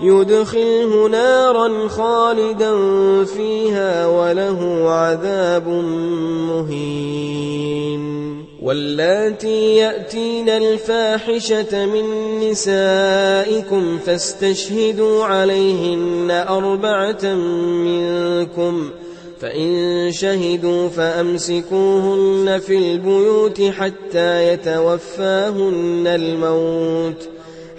يدخله نارا خالدا فيها وله عذاب مهين. واللاتي يأتين الفاحشة من نسائكم فاستشهدوا عليهن أربعة منكم. فإن شهدوا فأمسكوهن في البيوت حتى يتوفاهن الموت.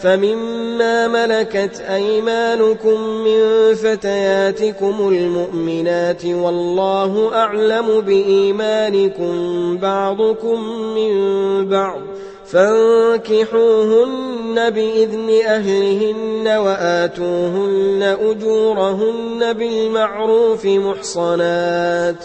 فمما ملكت أيمانكم من فتياتكم المؤمنات والله أعلم بإيمانكم بعضكم من بعض فانكحوهن بإذن أهلهن وآتوهن أجورهن بالمعروف محصنات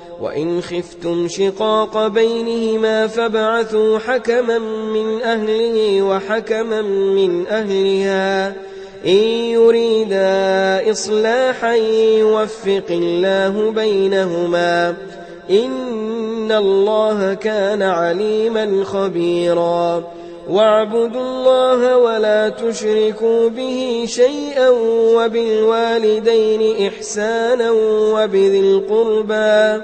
وإن خفتم شقاق بينهما فابعثوا حكما من أهله وحكما من أهلها. إن يريدا إصلاحا يوفق الله بينهما. إن الله كان عليما خبيرا. واعبدوا الله ولا تشركوا به شيئا وبالوالدين إحسانا وبذي القربى.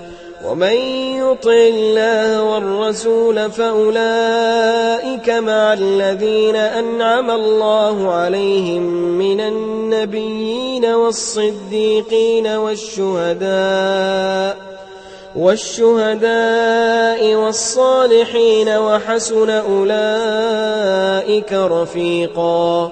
ومن يطع الله والرسول فأولئك مع الذين أنعم الله عليهم من النبيين والصديقين والشهداء والشهداء والصالحين وحسن أولئك رفيقا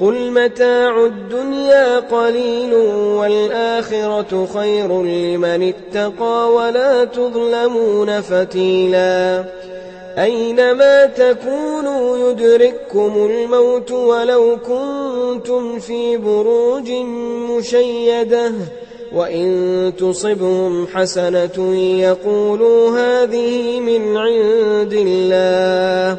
قل متاع الدنيا قليل والآخرة خير لمن اتقى ولا تظلمون فتيلا أينما تكونوا يدرككم الموت ولو كنتم في بروج مشيدة وإن تصبهم حسنة يقولوا هذه من عند الله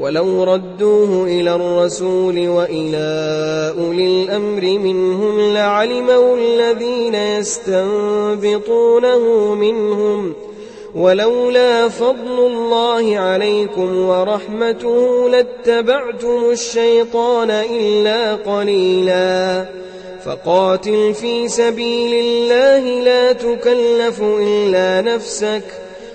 ولو ردوه إلى الرسول وإلى أولي الأمر منهم لعلمه الذين يستنبطونه منهم ولولا فضل الله عليكم ورحمته لاتبعتم الشيطان إلا قليلا فقاتل في سبيل الله لا تكلف إلا نفسك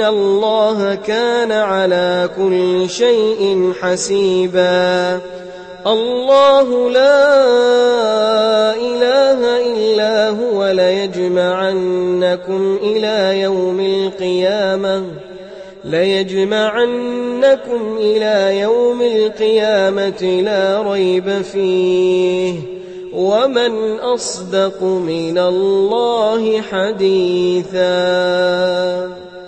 الله كان على كل شيء حسيبا. الله لا إله إلا هو ليجمعنكم إلى يوم القيامة ليجمعنكم إلى يوم القيامة لا ريب فيه. ومن أصدق من الله حديثا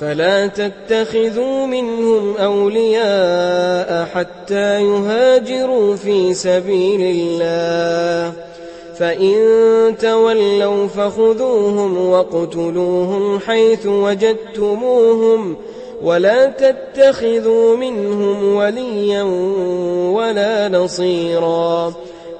فلا تتخذوا منهم أولياء حتى يهاجروا في سبيل الله. فإن تولوا فخذوهم واقتلوهم حيث وجدتموهم ولا تتخذوا منهم وليا ولا نصيرا.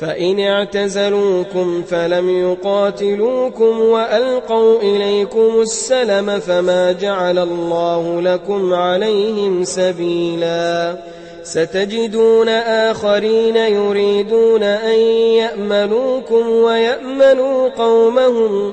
فإن اعتزلوكم فلم يقاتلوكم وألقوا إليكم السلم فما جعل الله لكم عليهم سبيلا. ستجدون آخرين يريدون أن يأمنوكم ويأمنوا قومهم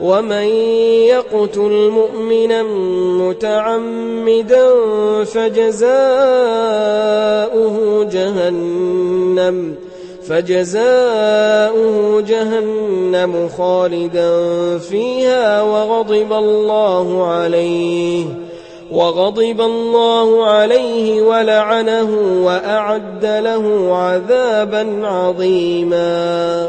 ومن يقتل مؤمنا متعمدا فجزاؤه جهنم فجزاؤه جهنم خالدا فيها وغضب الله عليه وغضب الله عليه ولعنه وأعد له عذابا عظيما.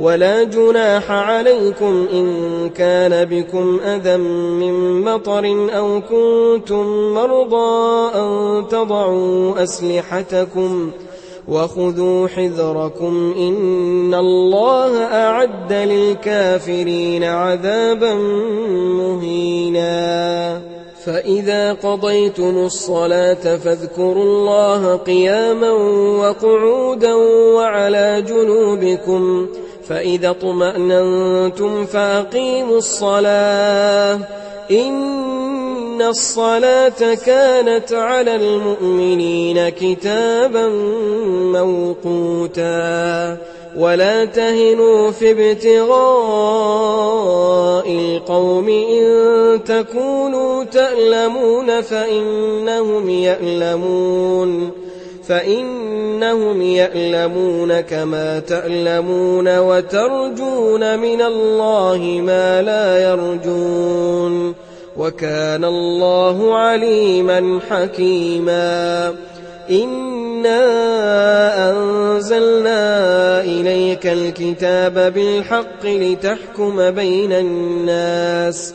ولا جناح عليكم إن كان بكم أذى من مطر أو كنتم مرضى أن تضعوا أسلحتكم وخذوا حذركم إن الله أعد للكافرين عذابا مهينا. فإذا قضيتم الصلاة فاذكروا الله قياما وقعودا وعلى جنوبكم فإذا اطمأننتم فأقيموا الصلاة. إن الصلاة كانت على المؤمنين كتابا موقوتا. ولا تهنوا في ابتغاء القوم إن تكونوا تألمون فإنهم يألمون. فإنهم يألمون كما تألمون وترجون من الله ما لا يرجون وكان الله عليما حكيما إنا أنزلنا إليك الكتاب بالحق لتحكم بين الناس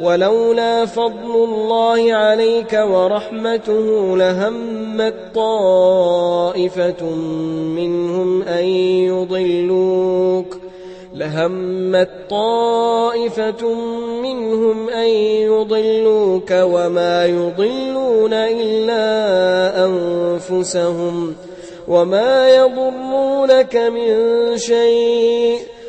ولولا فضل الله عليك ورحمته لهمت طائفة منهم أن يضلوك لهمت طائفة منهم أن يضلوك وما يضلون إلا أنفسهم وما يضرونك من شيء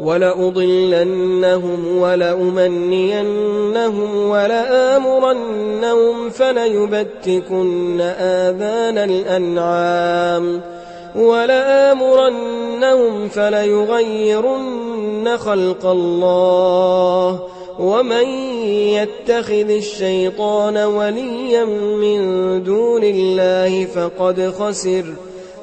ولأضلنهم ولأمنينهم ولآمرنهم فليبتكن آذان الأنعام ولآمرنهم فليغيرن خلق الله ومن يتخذ الشيطان وليا من دون الله فقد خسر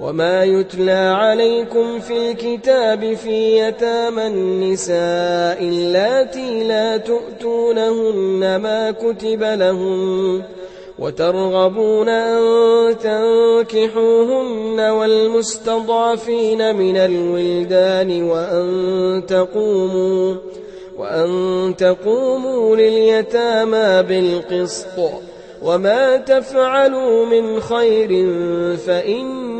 وما يتلى عليكم في الكتاب في يتامى النساء اللاتي لا تؤتونهن ما كتب لهن وترغبون أن تنكحوهن والمستضعفين من الولدان وأن تقوموا وأن تقوموا لليتامى بالقسط وما تفعلوا من خير فإن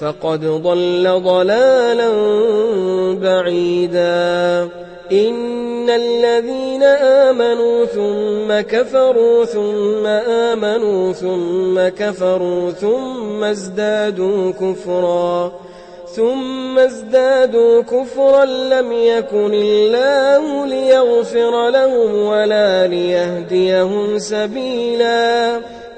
فقد ضل ضلالا بعيدا. إن الذين آمنوا ثم كفروا ثم آمنوا ثم كفروا ثم ازدادوا كفرا. ثم ازدادوا كفرا لم يكن الله ليغفر لهم ولا ليهديهم سبيلا.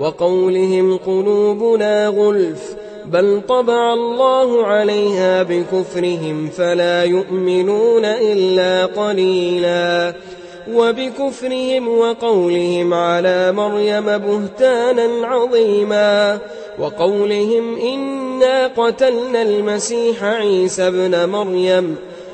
وقولهم قلوبنا غلف بل طبع الله عليها بكفرهم فلا يؤمنون إلا قليلا. وبكفرهم وقولهم على مريم بهتانا عظيما. وقولهم إنا قتلنا المسيح عيسى ابن مريم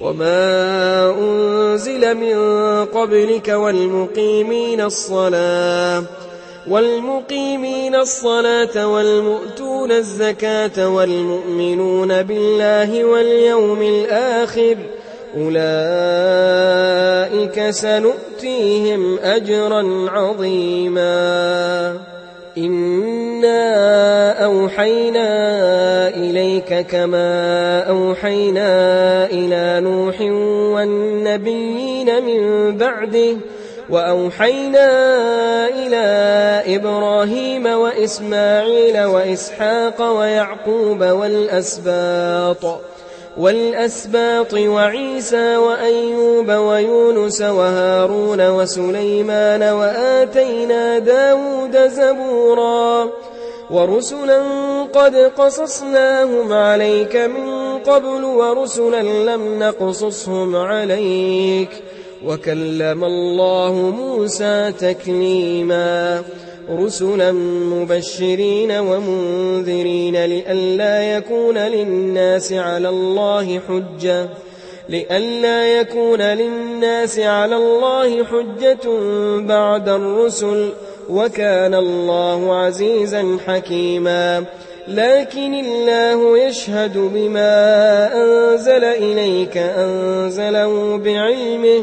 وما أنزل من قبلك والمقيمين الصلاة والمقيمين الصلاة والمؤتون الزكاة والمؤمنون بالله واليوم الآخر أولئك سنؤتيهم أجرا عظيما إنا أوحينا إليك كما أوحينا إلى نوح والنبيين من بعده وأوحينا إلى إبراهيم وإسماعيل وإسحاق ويعقوب والأسباط والأسباط وعيسى وأيوب ويونس وهارون وسليمان وآتينا داود زبورا ورسلا قد قصصناهم عليك من قبل ورسلا لم نقصصهم عليك وكلم الله موسى تكليما رسلا مبشرين ومنذرين لئلا يكون للناس على الله حجة لئلا يكون للناس على الله حجة بعد الرسل وكان الله عزيزا حكيما. لكن الله يشهد بما أنزل إليك أنزله بعلمه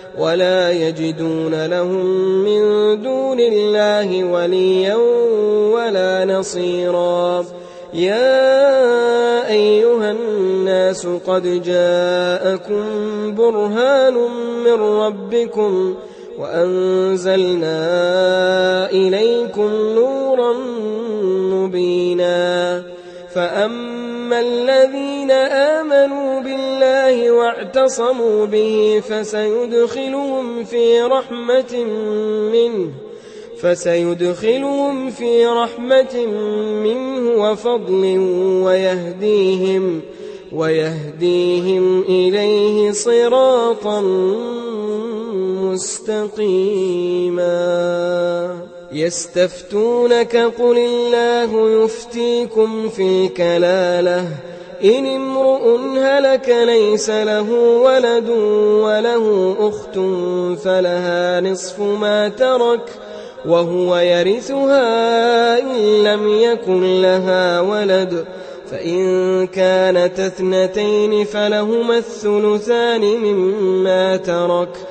ولا يجدون لهم من دون الله وليا ولا نصيرا. يا أيها الناس قد جاءكم برهان من ربكم وأنزلنا إليكم نورا مبينا. فأما الذين آمنوا بالله واعتصموا به فسيدخلهم في رحمة منه فسيدخلهم في رحمة منه وفضل ويهديهم ويهديهم إليه صراطا مستقيما يستفتونك قل الله يفتيكم في الكلاله إن امرؤ هلك ليس له ولد وله أخت فلها نصف ما ترك وهو يرثها إن لم يكن لها ولد. فإن كانت اثنتين فلهما الثلثان مما ترك.